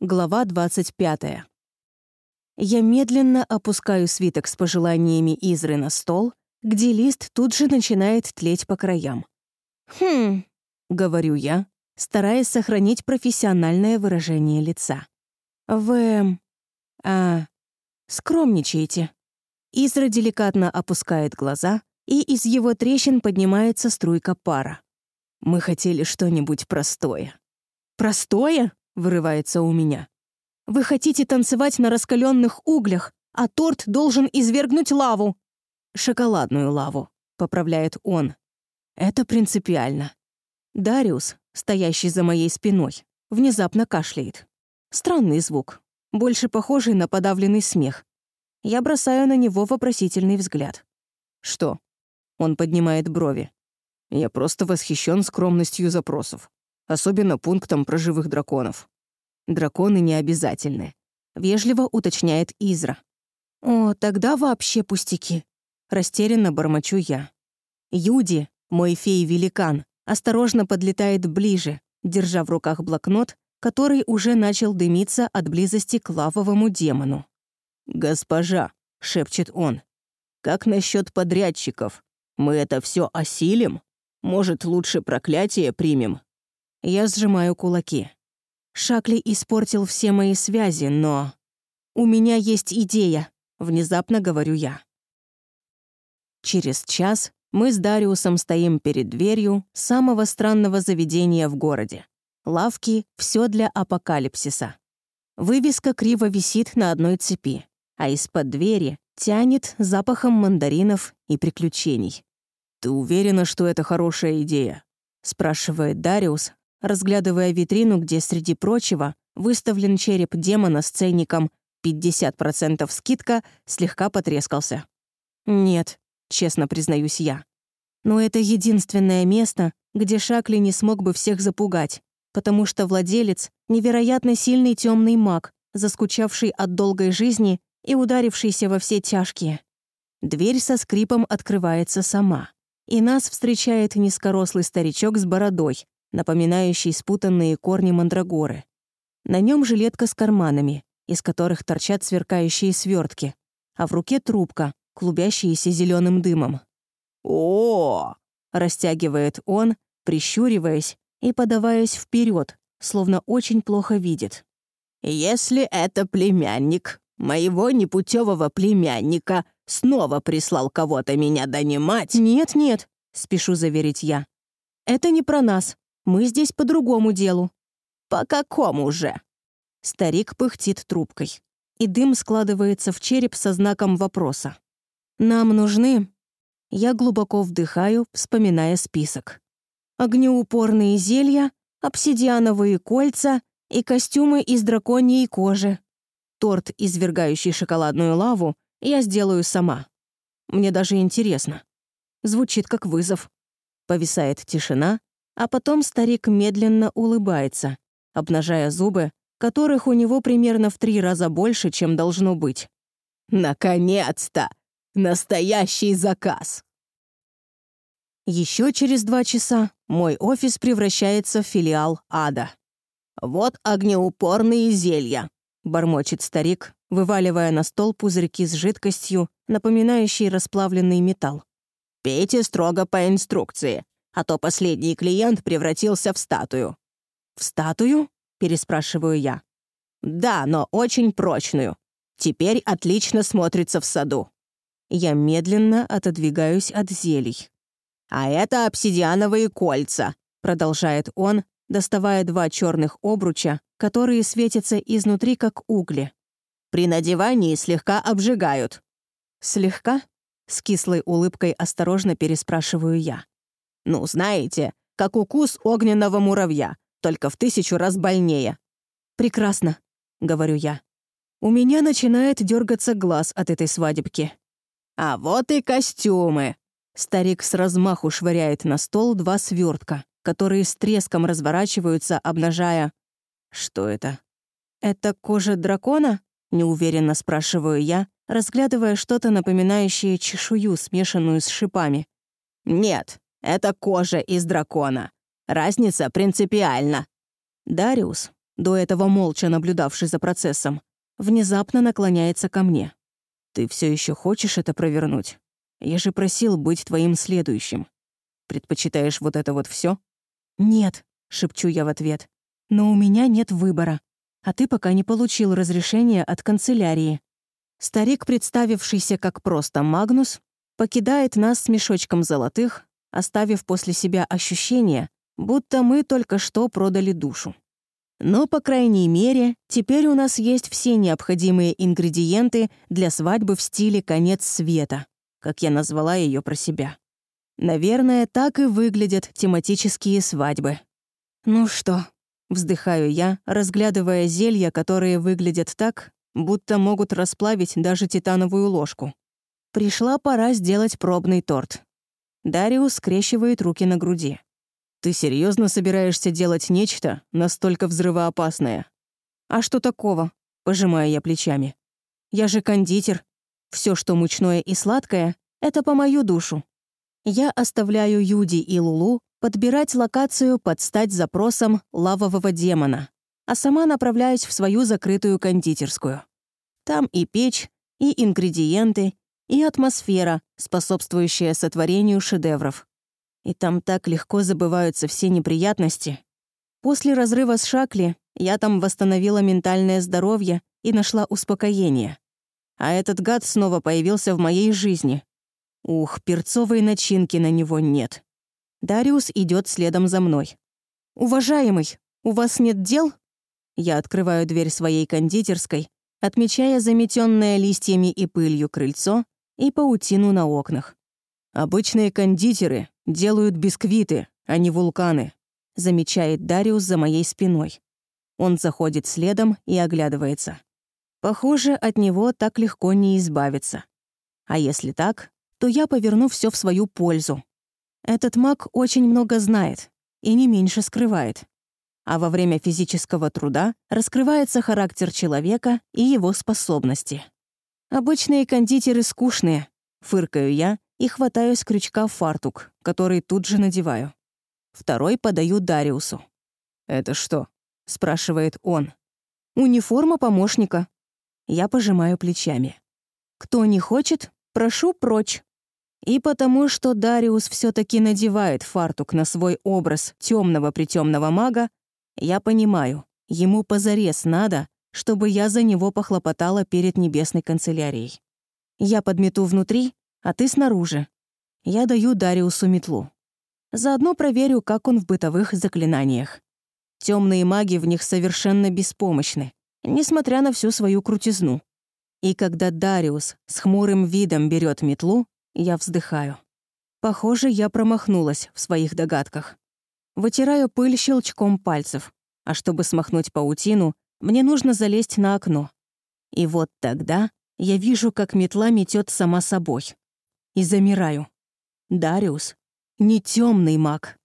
Глава 25. Я медленно опускаю свиток с пожеланиями Изры на стол, где лист тут же начинает тлеть по краям. «Хм», — говорю я, стараясь сохранить профессиональное выражение лица. «Вы... а... скромничаете». Изра деликатно опускает глаза, и из его трещин поднимается струйка пара. Мы хотели что-нибудь простое. «Простое?» Вырывается у меня. «Вы хотите танцевать на раскаленных углях, а торт должен извергнуть лаву!» «Шоколадную лаву», — поправляет он. «Это принципиально». Дариус, стоящий за моей спиной, внезапно кашляет. Странный звук, больше похожий на подавленный смех. Я бросаю на него вопросительный взгляд. «Что?» Он поднимает брови. «Я просто восхищен скромностью запросов особенно пунктом про живых драконов. Драконы не обязательны. Вежливо уточняет Изра. О, тогда вообще пустяки. Растерянно бормочу я. Юди, мой фей-великан, осторожно подлетает ближе, держа в руках блокнот, который уже начал дымиться от близости к лавовому демону. «Госпожа», — шепчет он, — «как насчет подрядчиков? Мы это все осилим? Может, лучше проклятие примем?» Я сжимаю кулаки. Шакли испортил все мои связи, но... «У меня есть идея», — внезапно говорю я. Через час мы с Дариусом стоим перед дверью самого странного заведения в городе. Лавки — все для апокалипсиса. Вывеска криво висит на одной цепи, а из-под двери тянет запахом мандаринов и приключений. «Ты уверена, что это хорошая идея?» — спрашивает Дариус, разглядывая витрину, где, среди прочего, выставлен череп демона с ценником 50% скидка, слегка потрескался. «Нет», — честно признаюсь я. «Но это единственное место, где Шакли не смог бы всех запугать, потому что владелец — невероятно сильный темный маг, заскучавший от долгой жизни и ударившийся во все тяжкие. Дверь со скрипом открывается сама, и нас встречает низкорослый старичок с бородой, напоминающий спутанные корни мандрагоры. На нем жилетка с карманами, из которых торчат сверкающие свертки, а в руке трубка, клубящаяся зеленым дымом. О! растягивает он, прищуриваясь и подаваясь вперед, словно очень плохо видит. Если это племянник моего непутевого племянника снова прислал кого-то меня донимать. Нет, нет, спешу заверить я. Это не про нас. Мы здесь по другому делу». «По какому же?» Старик пыхтит трубкой, и дым складывается в череп со знаком вопроса. «Нам нужны...» Я глубоко вдыхаю, вспоминая список. Огнеупорные зелья, обсидиановые кольца и костюмы из драконьей кожи. Торт, извергающий шоколадную лаву, я сделаю сама. Мне даже интересно. Звучит как вызов. Повисает тишина, а потом старик медленно улыбается, обнажая зубы, которых у него примерно в три раза больше, чем должно быть. «Наконец-то! Настоящий заказ!» Еще через два часа мой офис превращается в филиал ада. «Вот огнеупорные зелья», — бормочет старик, вываливая на стол пузырьки с жидкостью, напоминающей расплавленный металл. «Пейте строго по инструкции а то последний клиент превратился в статую». «В статую?» — переспрашиваю я. «Да, но очень прочную. Теперь отлично смотрится в саду». Я медленно отодвигаюсь от зелий. «А это обсидиановые кольца», — продолжает он, доставая два черных обруча, которые светятся изнутри, как угли. «При надевании слегка обжигают». «Слегка?» — с кислой улыбкой осторожно переспрашиваю я. Ну, знаете, как укус огненного муравья, только в тысячу раз больнее. «Прекрасно», — говорю я. У меня начинает дергаться глаз от этой свадебки. «А вот и костюмы!» Старик с размаху швыряет на стол два свертка, которые с треском разворачиваются, обнажая... Что это? «Это кожа дракона?» — неуверенно спрашиваю я, разглядывая что-то напоминающее чешую, смешанную с шипами. «Нет, это кожа из дракона. Разница принципиальна». Дариус, до этого молча наблюдавший за процессом, внезапно наклоняется ко мне. «Ты все еще хочешь это провернуть? Я же просил быть твоим следующим. Предпочитаешь вот это вот все? «Нет», — шепчу я в ответ. «Но у меня нет выбора. А ты пока не получил разрешения от канцелярии». Старик, представившийся как просто Магнус, покидает нас с мешочком золотых, оставив после себя ощущение, будто мы только что продали душу. Но, по крайней мере, теперь у нас есть все необходимые ингредиенты для свадьбы в стиле «конец света», как я назвала ее про себя. Наверное, так и выглядят тематические свадьбы. Ну что, вздыхаю я, разглядывая зелья, которые выглядят так, будто могут расплавить даже титановую ложку. Пришла пора сделать пробный торт. Дариус скрещивает руки на груди. Ты серьезно собираешься делать нечто настолько взрывоопасное? А что такого? Пожимаю я плечами. Я же кондитер. Все, что мучное и сладкое, это по мою душу. Я оставляю Юди и Лулу подбирать локацию под стать запросом лавового демона, а сама направляюсь в свою закрытую кондитерскую. Там и печь, и ингредиенты, и атмосфера, способствующая сотворению шедевров. И там так легко забываются все неприятности. После разрыва с Шакли я там восстановила ментальное здоровье и нашла успокоение. А этот гад снова появился в моей жизни. Ух, перцовой начинки на него нет. Дариус идет следом за мной. «Уважаемый, у вас нет дел?» Я открываю дверь своей кондитерской, отмечая заметенное листьями и пылью крыльцо и паутину на окнах. Обычные кондитеры делают бисквиты, а не вулканы, замечает Дариус за моей спиной. Он заходит следом и оглядывается. Похоже, от него так легко не избавиться. А если так, то я поверну все в свою пользу. Этот маг очень много знает и не меньше скрывает. А во время физического труда раскрывается характер человека и его способности. Обычные кондитеры скучные, фыркаю я и хватаю с крючка фартук, который тут же надеваю. Второй подаю Дариусу. «Это что?» — спрашивает он. «Униформа помощника». Я пожимаю плечами. «Кто не хочет, прошу прочь». И потому, что Дариус все таки надевает фартук на свой образ темного притемного мага, я понимаю, ему позарез надо, чтобы я за него похлопотала перед небесной канцелярией. Я подмету внутри, а ты снаружи. Я даю Дариусу метлу. Заодно проверю, как он в бытовых заклинаниях. Темные маги в них совершенно беспомощны, несмотря на всю свою крутизну. И когда Дариус с хмурым видом берет метлу, я вздыхаю. Похоже, я промахнулась в своих догадках. Вытираю пыль щелчком пальцев, а чтобы смахнуть паутину, мне нужно залезть на окно. И вот тогда я вижу, как метла метет сама собой. И замираю. Дариус — не темный маг.